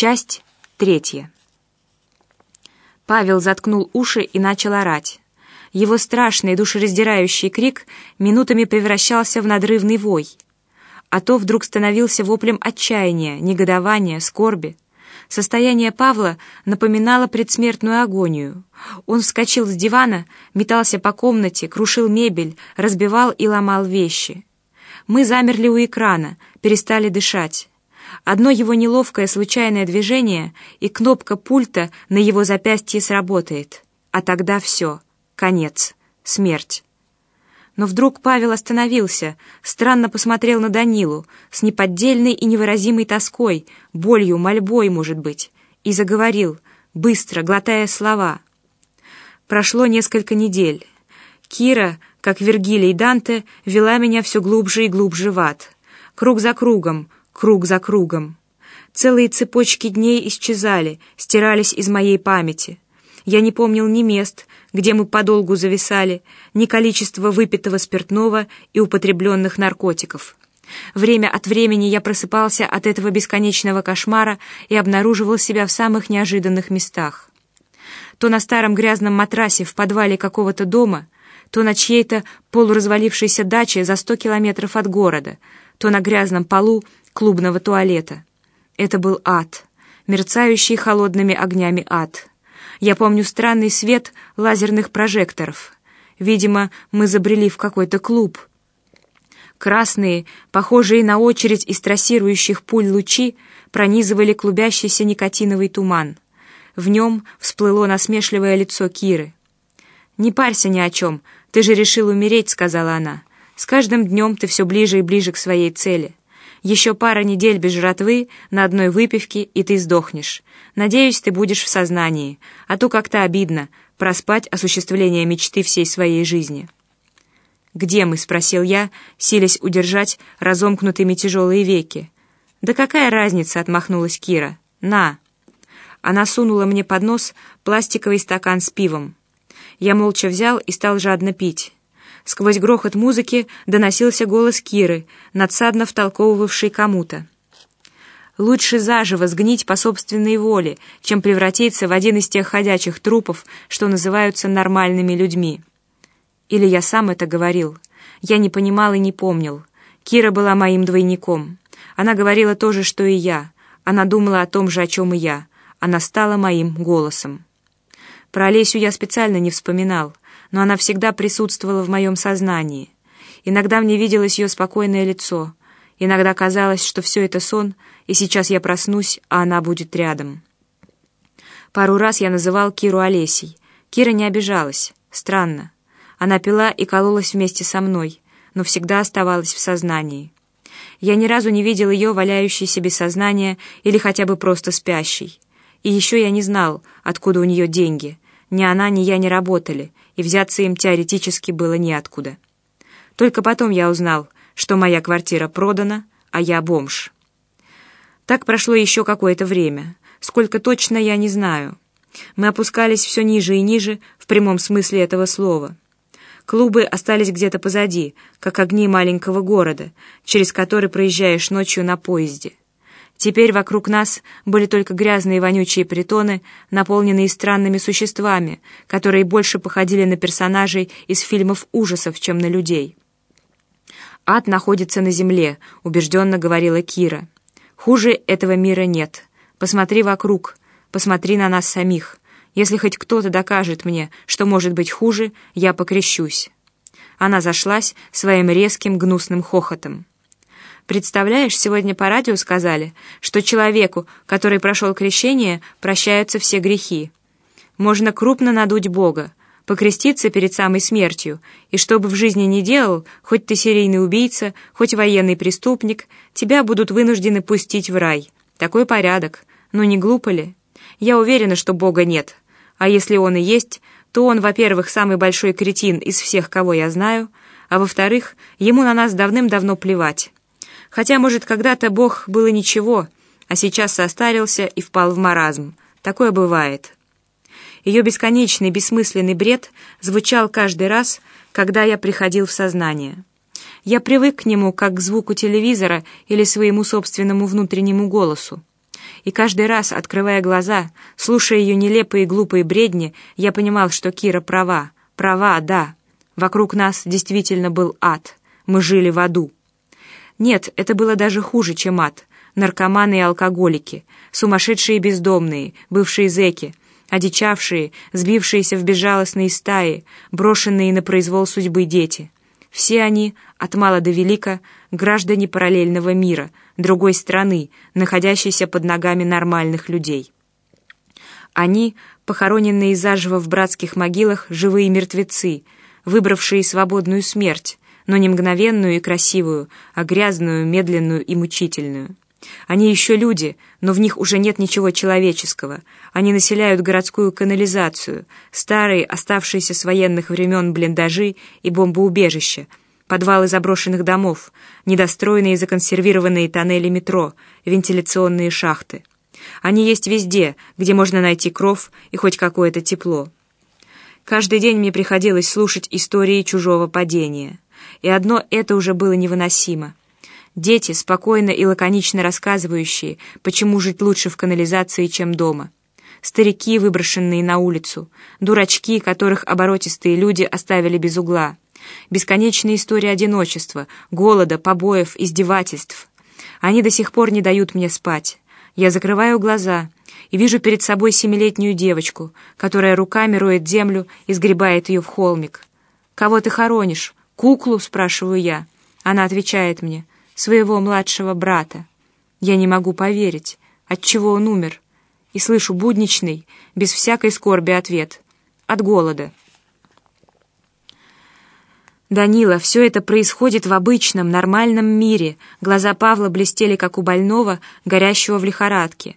Часть третья. Павел заткнул уши и начал орать. Его страшный душераздирающий крик минутами превращался в надрывный вой, а то вдруг становился воплем отчаяния, негодования, скорби. Состояние Павла напоминало предсмертную агонию. Он вскочил с дивана, метался по комнате, крушил мебель, разбивал и ломал вещи. Мы замерли у экрана, перестали дышать. Одно его неловкое случайное движение, и кнопка пульта на его запястье сработает. А тогда все. Конец. Смерть. Но вдруг Павел остановился, странно посмотрел на Данилу, с неподдельной и невыразимой тоской, болью, мольбой, может быть, и заговорил, быстро, глотая слова. Прошло несколько недель. Кира, как Вергилий Данте, вела меня все глубже и глубже в ад. Круг за кругом, круг за кругом. Целые цепочки дней исчезали, стирались из моей памяти. Я не помнил ни мест, где мы подолгу зависали, ни количества выпитого спиртного и употребленных наркотиков. Время от времени я просыпался от этого бесконечного кошмара и обнаруживал себя в самых неожиданных местах. То на старом грязном матрасе в подвале какого-то дома, то на чьей-то полуразвалившейся даче за сто километров от города, то на грязном полу клубного туалета. Это был ад, мерцающий холодными огнями ад. Я помню странный свет лазерных прожекторов. Видимо, мы забрели в какой-то клуб. Красные, похожие на очередь из трассирующих пуль лучи, пронизывали клубящийся никотиновый туман. В нем всплыло насмешливое лицо Киры. «Не парься ни о чем, ты же решил умереть», — сказала она. «С каждым днем ты все ближе и ближе к своей цели. Еще пара недель без жратвы, на одной выпивке, и ты сдохнешь. Надеюсь, ты будешь в сознании, а то как-то обидно проспать осуществление мечты всей своей жизни». «Где мы?» — спросил я, силясь удержать разомкнутыми тяжелые веки. «Да какая разница?» — отмахнулась Кира. «На!» Она сунула мне под нос пластиковый стакан с пивом. Я молча взял и стал жадно пить. Сквозь грохот музыки доносился голос Киры, надсадно втолковывавший кому-то. Лучше заживо сгнить по собственной воле, чем превратиться в один из тех ходячих трупов, что называются нормальными людьми. Или я сам это говорил. Я не понимал и не помнил. Кира была моим двойником. Она говорила то же, что и я. Она думала о том же, о чем и я. Она стала моим голосом. Про Олесю я специально не вспоминал — но она всегда присутствовала в моем сознании. Иногда мне виделось ее спокойное лицо, иногда казалось, что все это сон, и сейчас я проснусь, а она будет рядом. Пару раз я называл Киру Олесей. Кира не обижалась. Странно. Она пила и кололась вместе со мной, но всегда оставалась в сознании. Я ни разу не видел ее валяющейся без сознания или хотя бы просто спящей. И еще я не знал, откуда у нее деньги. Ни она, ни я не работали, и взяться им теоретически было неоткуда. Только потом я узнал, что моя квартира продана, а я бомж. Так прошло еще какое-то время. Сколько точно, я не знаю. Мы опускались все ниже и ниже, в прямом смысле этого слова. Клубы остались где-то позади, как огни маленького города, через который проезжаешь ночью на поезде. Теперь вокруг нас были только грязные вонючие притоны, наполненные странными существами, которые больше походили на персонажей из фильмов ужасов, чем на людей. «Ад находится на земле», — убежденно говорила Кира. «Хуже этого мира нет. Посмотри вокруг, посмотри на нас самих. Если хоть кто-то докажет мне, что может быть хуже, я покрещусь». Она зашлась своим резким гнусным хохотом. Представляешь, сегодня по радио сказали, что человеку, который прошел крещение, прощаются все грехи. Можно крупно надуть Бога, покреститься перед самой смертью, и что бы в жизни ни делал, хоть ты серийный убийца, хоть военный преступник, тебя будут вынуждены пустить в рай. Такой порядок. Ну не глупо ли? Я уверена, что Бога нет. А если он и есть, то он, во-первых, самый большой кретин из всех, кого я знаю, а во-вторых, ему на нас давным-давно плевать. Хотя, может, когда-то Бог было ничего, а сейчас состарился и впал в маразм. Такое бывает. Ее бесконечный, бессмысленный бред звучал каждый раз, когда я приходил в сознание. Я привык к нему, как к звуку телевизора или своему собственному внутреннему голосу. И каждый раз, открывая глаза, слушая ее нелепые и глупые бредни, я понимал, что Кира права. Права, да. Вокруг нас действительно был ад. Мы жили в аду. Нет, это было даже хуже, чем ад. Наркоманы и алкоголики, сумасшедшие бездомные, бывшие зэки, одичавшие, сбившиеся в безжалостные стаи, брошенные на произвол судьбы дети. Все они, от мала до велика, граждане параллельного мира, другой страны, находящейся под ногами нормальных людей. Они, похороненные заживо в братских могилах, живые мертвецы, выбравшие свободную смерть, но не мгновенную и красивую, а грязную, медленную и мучительную. Они еще люди, но в них уже нет ничего человеческого. Они населяют городскую канализацию, старые, оставшиеся с военных времен блиндажи и бомбоубежища, подвалы заброшенных домов, недостроенные и законсервированные тоннели метро, вентиляционные шахты. Они есть везде, где можно найти кров и хоть какое-то тепло. Каждый день мне приходилось слушать истории чужого падения. И одно это уже было невыносимо. Дети, спокойно и лаконично рассказывающие, почему жить лучше в канализации, чем дома. Старики, выброшенные на улицу. Дурачки, которых оборотистые люди оставили без угла. Бесконечные истории одиночества, голода, побоев, издевательств. Они до сих пор не дают мне спать. Я закрываю глаза и вижу перед собой семилетнюю девочку, которая руками роет землю и сгребает ее в холмик. «Кого ты хоронишь? Куклу?» — спрашиваю я. Она отвечает мне — своего младшего брата. Я не могу поверить, от чего он умер, и слышу будничный, без всякой скорби ответ. От голода. «Данила, все это происходит в обычном, нормальном мире». Глаза Павла блестели, как у больного, горящего в лихорадке.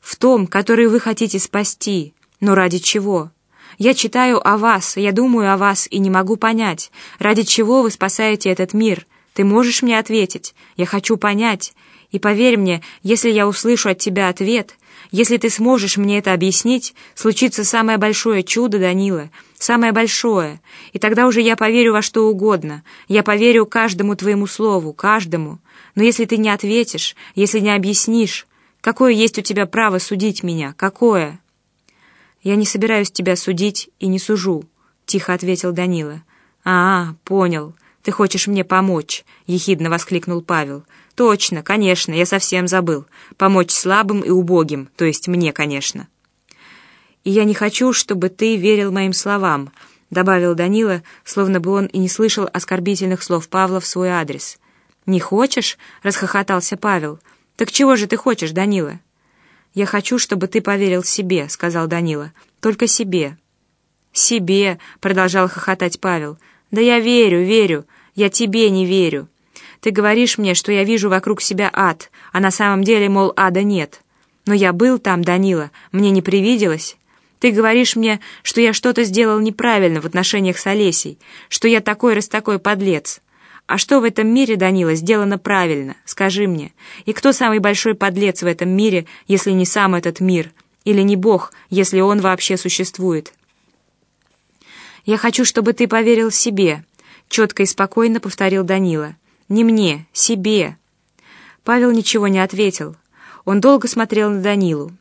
«В том, который вы хотите спасти. Но ради чего?» Я читаю о вас, я думаю о вас и не могу понять, ради чего вы спасаете этот мир, ты можешь мне ответить? Я хочу понять. И поверь мне, если я услышу от тебя ответ, если ты сможешь мне это объяснить, случится самое большое чудо, Данила, самое большое. И тогда уже я поверю во что угодно. Я поверю каждому твоему слову, каждому. Но если ты не ответишь, если не объяснишь, какое есть у тебя право судить меня? Какое? Я не собираюсь тебя судить и не сужу, тихо ответил Данила. А, понял. «Ты хочешь мне помочь?» — ехидно воскликнул Павел. «Точно, конечно, я совсем забыл. Помочь слабым и убогим, то есть мне, конечно». «И я не хочу, чтобы ты верил моим словам», — добавил Данила, словно бы он и не слышал оскорбительных слов Павла в свой адрес. «Не хочешь?» — расхохотался Павел. «Так чего же ты хочешь, Данила?» «Я хочу, чтобы ты поверил себе», — сказал Данила. «Только себе». «Себе», — продолжал хохотать Павел. «Да я верю, верю. Я тебе не верю. Ты говоришь мне, что я вижу вокруг себя ад, а на самом деле, мол, ада нет. Но я был там, Данила, мне не привиделось. Ты говоришь мне, что я что-то сделал неправильно в отношениях с Олесей, что я такой раз такой подлец. А что в этом мире, Данила, сделано правильно? Скажи мне. И кто самый большой подлец в этом мире, если не сам этот мир? Или не Бог, если он вообще существует? Я хочу, чтобы ты поверил себе, четко и спокойно повторил Данила. «Не мне, себе». Павел ничего не ответил. Он долго смотрел на Данилу.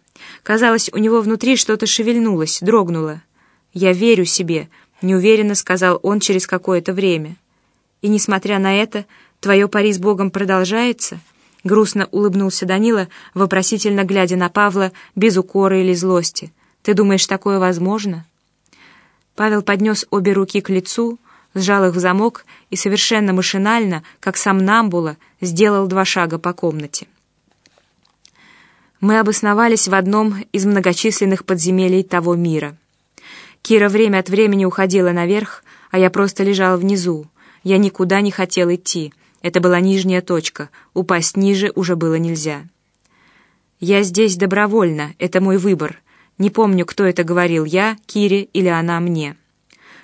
Казалось, у него внутри что-то шевельнулось, дрогнуло. «Я верю себе», — неуверенно сказал он через какое-то время. «И несмотря на это, твое пари с Богом продолжается?» Грустно улыбнулся Данила, вопросительно глядя на Павла, без укора или злости. «Ты думаешь, такое возможно?» Павел поднес обе руки к лицу, сжал их в замок и совершенно машинально, как сам Намбула, сделал два шага по комнате. Мы обосновались в одном из многочисленных подземелий того мира. Кира время от времени уходила наверх, а я просто лежал внизу. Я никуда не хотел идти. Это была нижняя точка, упасть ниже уже было нельзя. «Я здесь добровольно, это мой выбор. Не помню, кто это говорил, я, Кире или она мне».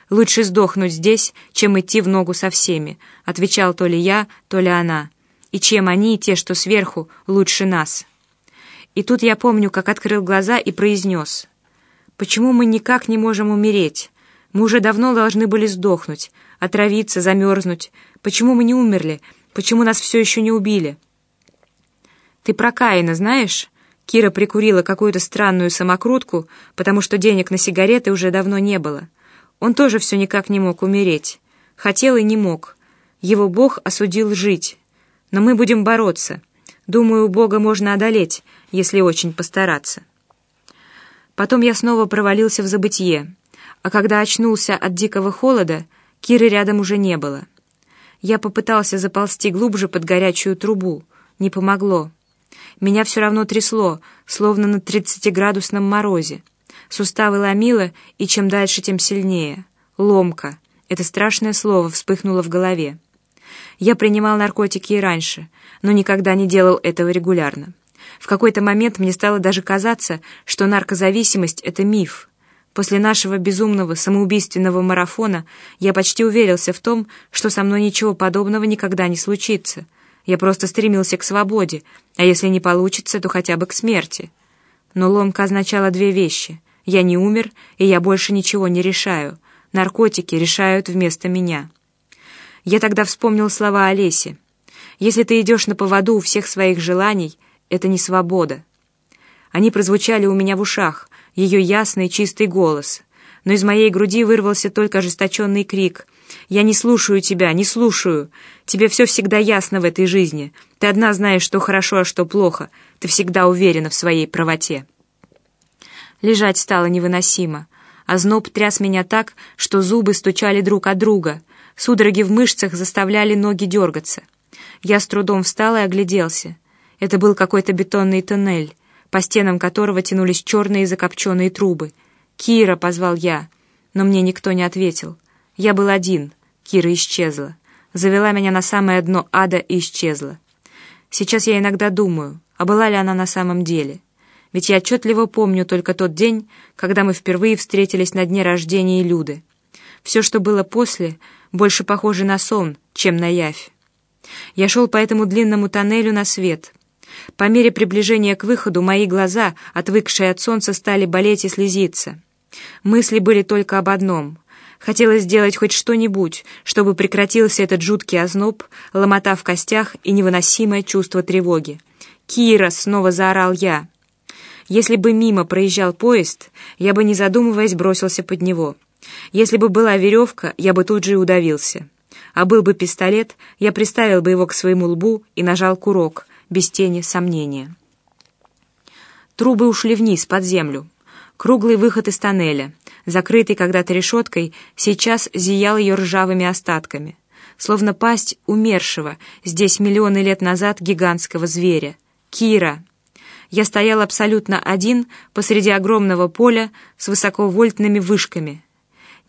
«Лучше сдохнуть здесь, чем идти в ногу со всеми», — отвечал то ли я, то ли она. «И чем они, те, что сверху, лучше нас». И тут я помню, как открыл глаза и произнес. «Почему мы никак не можем умереть? Мы уже давно должны были сдохнуть, отравиться, замерзнуть. Почему мы не умерли? Почему нас все еще не убили?» «Ты про Каина знаешь?» Кира прикурила какую-то странную самокрутку, потому что денег на сигареты уже давно не было. Он тоже все никак не мог умереть. Хотел и не мог. Его Бог осудил жить. Но мы будем бороться. Думаю, Бога можно одолеть, если очень постараться. Потом я снова провалился в забытье, а когда очнулся от дикого холода, Киры рядом уже не было. Я попытался заползти глубже под горячую трубу. Не помогло. Меня все равно трясло, словно на тридцатиградусном морозе. Суставы ломило, и чем дальше, тем сильнее. Ломка. Это страшное слово вспыхнуло в голове. Я принимал наркотики и раньше, но никогда не делал этого регулярно. В какой-то момент мне стало даже казаться, что наркозависимость — это миф. После нашего безумного самоубийственного марафона я почти уверился в том, что со мной ничего подобного никогда не случится. Я просто стремился к свободе, а если не получится, то хотя бы к смерти. Но ломка означала две вещи. Я не умер, и я больше ничего не решаю. Наркотики решают вместо меня. Я тогда вспомнил слова Олеси. «Если ты идешь на поводу у всех своих желаний, это не свобода». Они прозвучали у меня в ушах, ее ясный чистый голос. Но из моей груди вырвался только ожесточенный крик. «Я не слушаю тебя, не слушаю. Тебе все всегда ясно в этой жизни. Ты одна знаешь, что хорошо, а что плохо. Ты всегда уверена в своей правоте». Лежать стало невыносимо. а зноб тряс меня так, что зубы стучали друг от друга — Судороги в мышцах заставляли ноги дергаться. Я с трудом встал и огляделся. Это был какой-то бетонный тоннель, по стенам которого тянулись черные закопченные трубы. «Кира!» — позвал я, но мне никто не ответил. Я был один. Кира исчезла. Завела меня на самое дно ада и исчезла. Сейчас я иногда думаю, а была ли она на самом деле? Ведь я отчетливо помню только тот день, когда мы впервые встретились на дне рождения Люды. Все, что было после, больше похоже на сон, чем на явь. Я шел по этому длинному тоннелю на свет. По мере приближения к выходу мои глаза, отвыкшие от солнца, стали болеть и слезиться. Мысли были только об одном. Хотелось сделать хоть что-нибудь, чтобы прекратился этот жуткий озноб, ломота в костях и невыносимое чувство тревоги. «Кира!» — снова заорал я. Если бы мимо проезжал поезд, я бы, не задумываясь, бросился под него. Если бы была веревка, я бы тут же и удавился. А был бы пистолет, я приставил бы его к своему лбу и нажал курок, без тени сомнения. Трубы ушли вниз, под землю. Круглый выход из тоннеля, закрытый когда-то решеткой, сейчас зиял ее ржавыми остатками. Словно пасть умершего здесь миллионы лет назад гигантского зверя. Кира! Я стоял абсолютно один посреди огромного поля с высоковольтными вышками —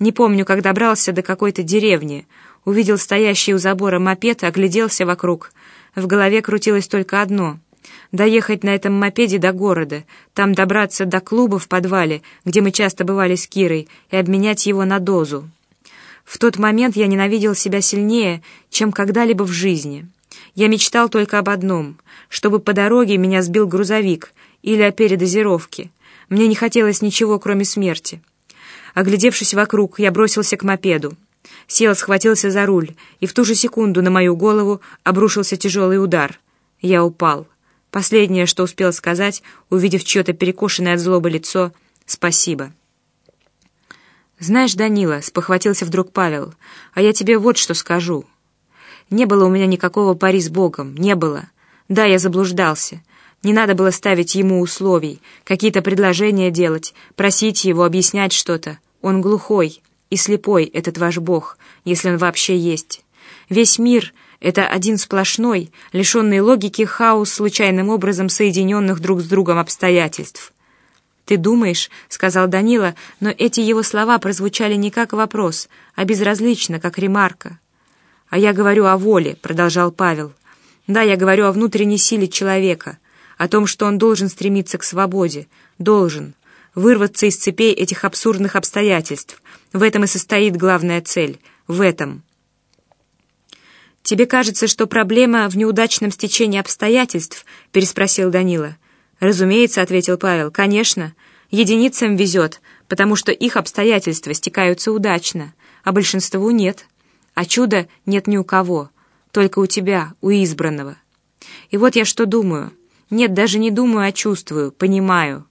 не помню, как добрался до какой-то деревни. Увидел стоящий у забора мопед, огляделся вокруг. В голове крутилось только одно — доехать на этом мопеде до города, там добраться до клуба в подвале, где мы часто бывали с Кирой, и обменять его на дозу. В тот момент я ненавидел себя сильнее, чем когда-либо в жизни. Я мечтал только об одном — чтобы по дороге меня сбил грузовик или о передозировке. Мне не хотелось ничего, кроме смерти. Оглядевшись вокруг, я бросился к мопеду. Сел, схватился за руль, и в ту же секунду на мою голову обрушился тяжелый удар. Я упал. Последнее, что успел сказать, увидев чье-то перекошенное от злобы лицо, «Спасибо». «Знаешь, Данила», — спохватился вдруг Павел, «а я тебе вот что скажу. Не было у меня никакого пари с Богом, не было. Да, я заблуждался». Не надо было ставить ему условий, какие-то предложения делать, просить его объяснять что-то. Он глухой и слепой, этот ваш Бог, если он вообще есть. Весь мир — это один сплошной, лишенный логики хаос случайным образом соединенных друг с другом обстоятельств. «Ты думаешь», — сказал Данила, но эти его слова прозвучали не как вопрос, а безразлично, как ремарка. «А я говорю о воле», — продолжал Павел. «Да, я говорю о внутренней силе человека» о том, что он должен стремиться к свободе, должен вырваться из цепей этих абсурдных обстоятельств. В этом и состоит главная цель, в этом. «Тебе кажется, что проблема в неудачном стечении обстоятельств?» — переспросил Данила. «Разумеется», — ответил Павел, — «конечно. Единицам везет, потому что их обстоятельства стекаются удачно, а большинству нет. А чуда нет ни у кого, только у тебя, у избранного. И вот я что думаю». Нет, даже не думаю, а чувствую, понимаю.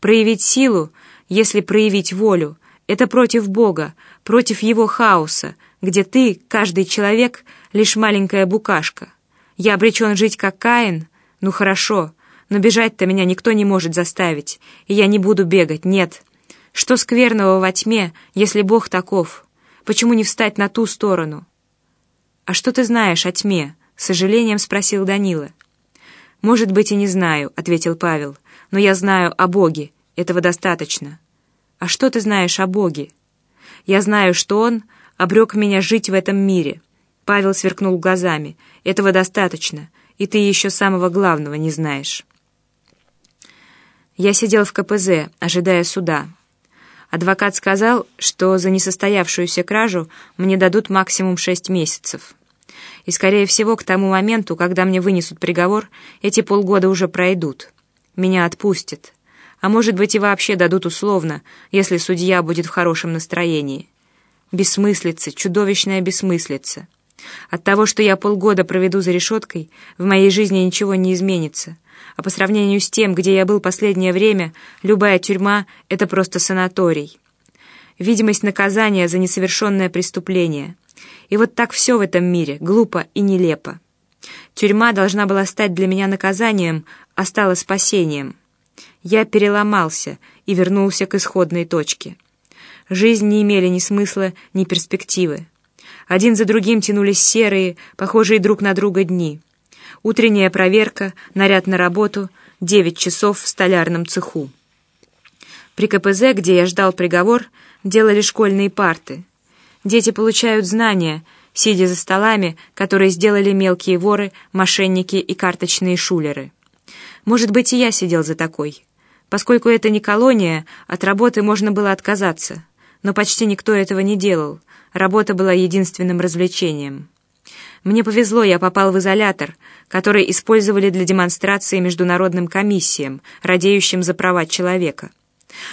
Проявить силу, если проявить волю, это против Бога, против Его хаоса, где ты, каждый человек, лишь маленькая букашка. Я обречен жить как Каин? Ну хорошо, но бежать-то меня никто не может заставить, и я не буду бегать, нет. Что скверного во тьме, если Бог таков? Почему не встать на ту сторону? «А что ты знаешь о тьме?» — с сожалением спросил Данила. «Может быть, и не знаю», — ответил Павел, «но я знаю о Боге, этого достаточно». «А что ты знаешь о Боге?» «Я знаю, что Он обрек меня жить в этом мире». Павел сверкнул глазами. «Этого достаточно, и ты еще самого главного не знаешь». Я сидел в КПЗ, ожидая суда. Адвокат сказал, что за несостоявшуюся кражу мне дадут максимум шесть месяцев. И, скорее всего, к тому моменту, когда мне вынесут приговор, эти полгода уже пройдут. Меня отпустят. А может быть и вообще дадут условно, если судья будет в хорошем настроении. Бессмыслица, чудовищная бессмыслица. От того, что я полгода проведу за решеткой, в моей жизни ничего не изменится а по сравнению с тем, где я был последнее время, любая тюрьма — это просто санаторий. Видимость наказания за несовершенное преступление. И вот так все в этом мире, глупо и нелепо. Тюрьма должна была стать для меня наказанием, а стала спасением. Я переломался и вернулся к исходной точке. Жизнь не имели ни смысла, ни перспективы. Один за другим тянулись серые, похожие друг на друга дни — Утренняя проверка, наряд на работу, девять часов в столярном цеху. При КПЗ, где я ждал приговор, делали школьные парты. Дети получают знания, сидя за столами, которые сделали мелкие воры, мошенники и карточные шулеры. Может быть, и я сидел за такой. Поскольку это не колония, от работы можно было отказаться. Но почти никто этого не делал. Работа была единственным развлечением. Мне повезло, я попал в изолятор, который использовали для демонстрации международным комиссиям, радеющим за права человека.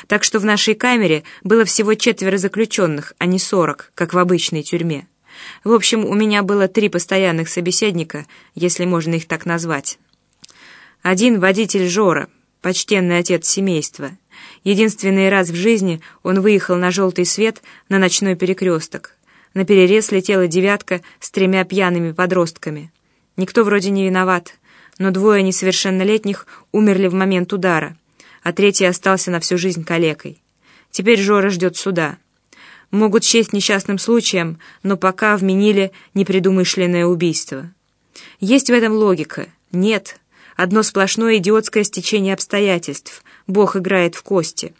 Так что в нашей камере было всего четверо заключенных, а не сорок, как в обычной тюрьме. В общем, у меня было три постоянных собеседника, если можно их так назвать. Один водитель Жора, почтенный отец семейства. Единственный раз в жизни он выехал на желтый свет на ночной перекресток. На перерез летела девятка с тремя пьяными подростками. Никто вроде не виноват, но двое несовершеннолетних умерли в момент удара, а третий остался на всю жизнь калекой. Теперь Жора ждет суда. Могут счесть несчастным случаем, но пока вменили непредумышленное убийство. Есть в этом логика? Нет. Одно сплошное идиотское стечение обстоятельств. Бог играет в кости.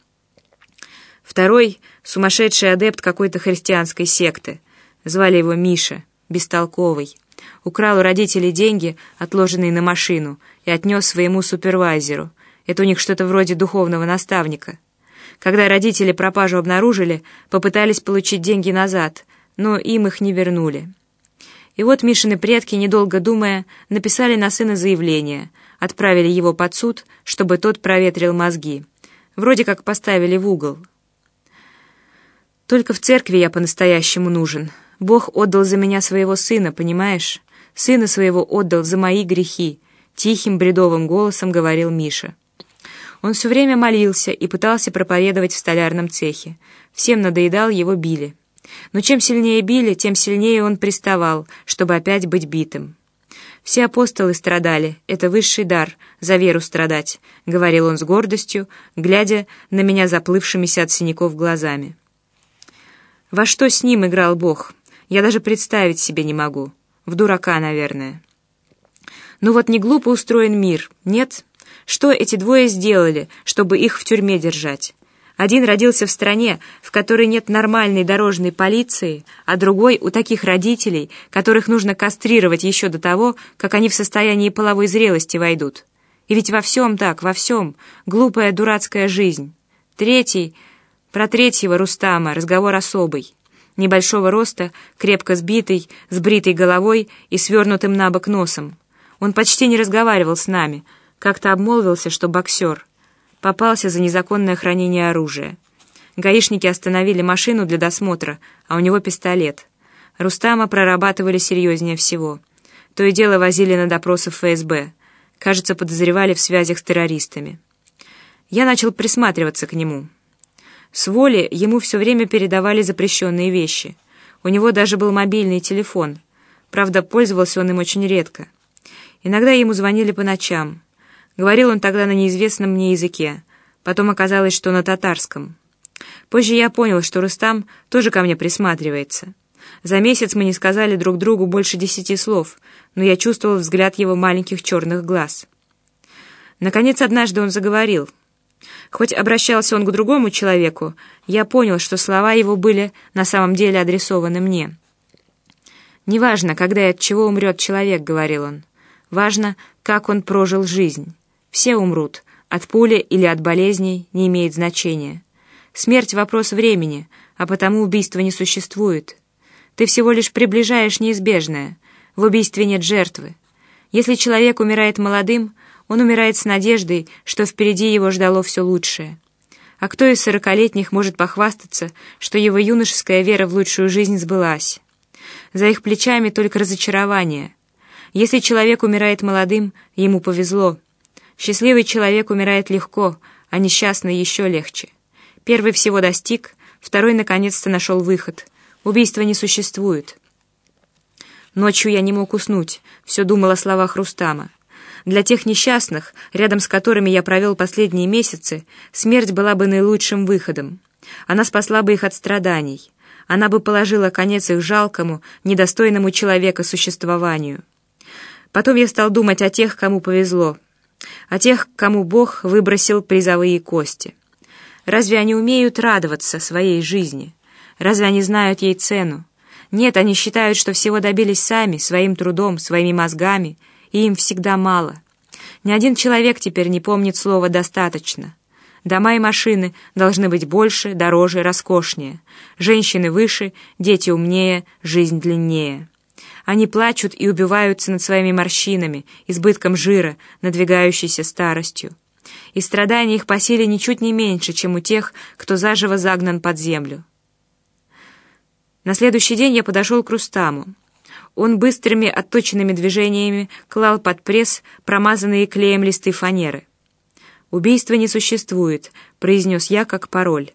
Второй — сумасшедший адепт какой-то христианской секты. Звали его Миша, бестолковый. Украл у родителей деньги, отложенные на машину, и отнес своему супервайзеру. Это у них что-то вроде духовного наставника. Когда родители пропажу обнаружили, попытались получить деньги назад, но им их не вернули. И вот Мишины предки, недолго думая, написали на сына заявление, отправили его под суд, чтобы тот проветрил мозги. Вроде как поставили в угол. Только в церкви я по-настоящему нужен. Бог отдал за меня своего сына, понимаешь? Сына своего отдал за мои грехи», — тихим бредовым голосом говорил Миша. Он все время молился и пытался проповедовать в столярном цехе. Всем надоедал, его били. Но чем сильнее били, тем сильнее он приставал, чтобы опять быть битым. «Все апостолы страдали, это высший дар, за веру страдать», — говорил он с гордостью, глядя на меня заплывшимися от синяков глазами. Во что с ним играл Бог? Я даже представить себе не могу. В дурака, наверное. Ну вот не глупо устроен мир, нет? Что эти двое сделали, чтобы их в тюрьме держать? Один родился в стране, в которой нет нормальной дорожной полиции, а другой у таких родителей, которых нужно кастрировать еще до того, как они в состоянии половой зрелости войдут. И ведь во всем так, во всем. Глупая дурацкая жизнь. Третий про третьего Рустама разговор особый. Небольшого роста, крепко сбитый, с бритой головой и свернутым на бок носом. Он почти не разговаривал с нами, как-то обмолвился, что боксер. Попался за незаконное хранение оружия. Гаишники остановили машину для досмотра, а у него пистолет. Рустама прорабатывали серьезнее всего. То и дело возили на допросы ФСБ. Кажется, подозревали в связях с террористами. Я начал присматриваться к нему. С воли ему все время передавали запрещенные вещи. У него даже был мобильный телефон. Правда, пользовался он им очень редко. Иногда ему звонили по ночам. Говорил он тогда на неизвестном мне языке. Потом оказалось, что на татарском. Позже я понял, что Рустам тоже ко мне присматривается. За месяц мы не сказали друг другу больше десяти слов, но я чувствовал взгляд его маленьких черных глаз. Наконец, однажды он заговорил. Хоть обращался он к другому человеку, я понял, что слова его были на самом деле адресованы мне. «Неважно, когда и от чего умрет человек», — говорил он. «Важно, как он прожил жизнь. Все умрут, от пули или от болезней, не имеет значения. Смерть — вопрос времени, а потому убийства не существует». Ты всего лишь приближаешь неизбежное. В убийстве нет жертвы. Если человек умирает молодым, он умирает с надеждой, что впереди его ждало все лучшее. А кто из сорокалетних может похвастаться, что его юношеская вера в лучшую жизнь сбылась? За их плечами только разочарование. Если человек умирает молодым, ему повезло. Счастливый человек умирает легко, а несчастный еще легче. Первый всего достиг, второй наконец-то нашел выход — Убийства не существует. Ночью я не мог уснуть, все думал о словах Рустама. Для тех несчастных, рядом с которыми я провел последние месяцы, смерть была бы наилучшим выходом. Она спасла бы их от страданий. Она бы положила конец их жалкому, недостойному человека существованию. Потом я стал думать о тех, кому повезло, о тех, кому Бог выбросил призовые кости. Разве они умеют радоваться своей жизни?» Разве они знают ей цену? Нет, они считают, что всего добились сами, своим трудом, своими мозгами, и им всегда мало. Ни один человек теперь не помнит слова «достаточно». Дома и машины должны быть больше, дороже, роскошнее. Женщины выше, дети умнее, жизнь длиннее. Они плачут и убиваются над своими морщинами, избытком жира, надвигающейся старостью. И страдания их по силе ничуть не меньше, чем у тех, кто заживо загнан под землю. На следующий день я подошел к Рустаму. Он быстрыми отточенными движениями клал под пресс промазанные клеем листы фанеры. «Убийства не существует», — произнес я как пароль.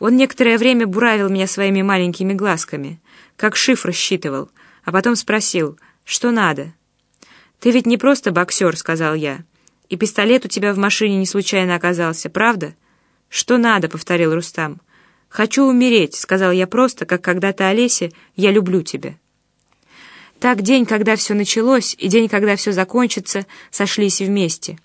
Он некоторое время буравил меня своими маленькими глазками, как шифр рассчитывал, а потом спросил, что надо. «Ты ведь не просто боксер», — сказал я, — «и пистолет у тебя в машине не случайно оказался, правда?» «Что надо», — повторил Рустам. «Хочу умереть», — сказал я просто, как когда-то Олесе, «я люблю тебя». Так день, когда все началось, и день, когда все закончится, сошлись вместе.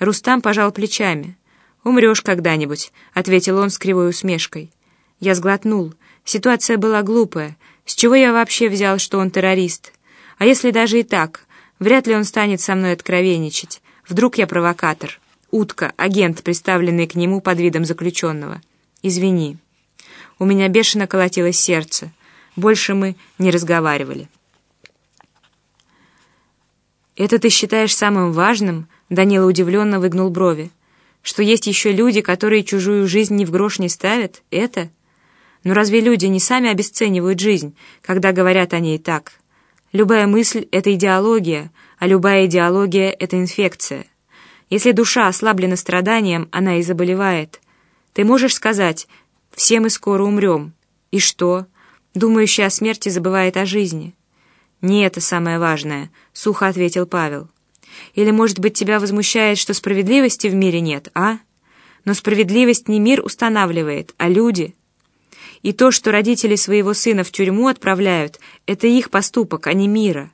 Рустам пожал плечами. «Умрешь когда-нибудь», — ответил он с кривой усмешкой. Я сглотнул. Ситуация была глупая. С чего я вообще взял, что он террорист? А если даже и так, вряд ли он станет со мной откровенничать. Вдруг я провокатор. Утка, агент, представленный к нему под видом заключенного. Извини. У меня бешено колотилось сердце. Больше мы не разговаривали. «Это ты считаешь самым важным?» Данила удивленно выгнул брови. «Что есть еще люди, которые чужую жизнь ни в грош не ставят? Это? Но разве люди не сами обесценивают жизнь, когда говорят о ней так? Любая мысль — это идеология, а любая идеология — это инфекция. Если душа ослаблена страданием, она и заболевает. Ты можешь сказать все мы скоро умрем. И что? Думающий о смерти забывает о жизни. Не это самое важное, сухо ответил Павел. Или, может быть, тебя возмущает, что справедливости в мире нет, а? Но справедливость не мир устанавливает, а люди. И то, что родители своего сына в тюрьму отправляют, это их поступок, а не мира.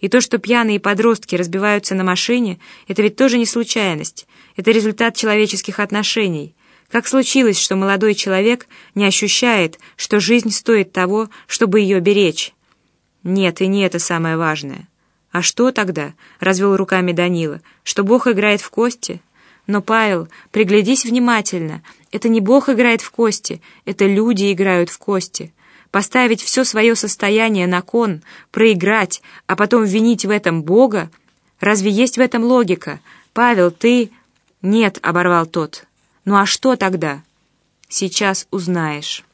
И то, что пьяные подростки разбиваются на машине, это ведь тоже не случайность. Это результат человеческих отношений. Как случилось, что молодой человек не ощущает, что жизнь стоит того, чтобы ее беречь? Нет, и не это самое важное. А что тогда? Развел руками Данила. Что Бог играет в кости? Но, Павел, приглядись внимательно. Это не Бог играет в кости, это люди играют в кости. Поставить все свое состояние на кон, проиграть, а потом винить в этом Бога? Разве есть в этом логика? Павел, ты... Нет, оборвал тот. Ну а что тогда? Сейчас узнаешь».